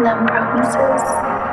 Numb promises.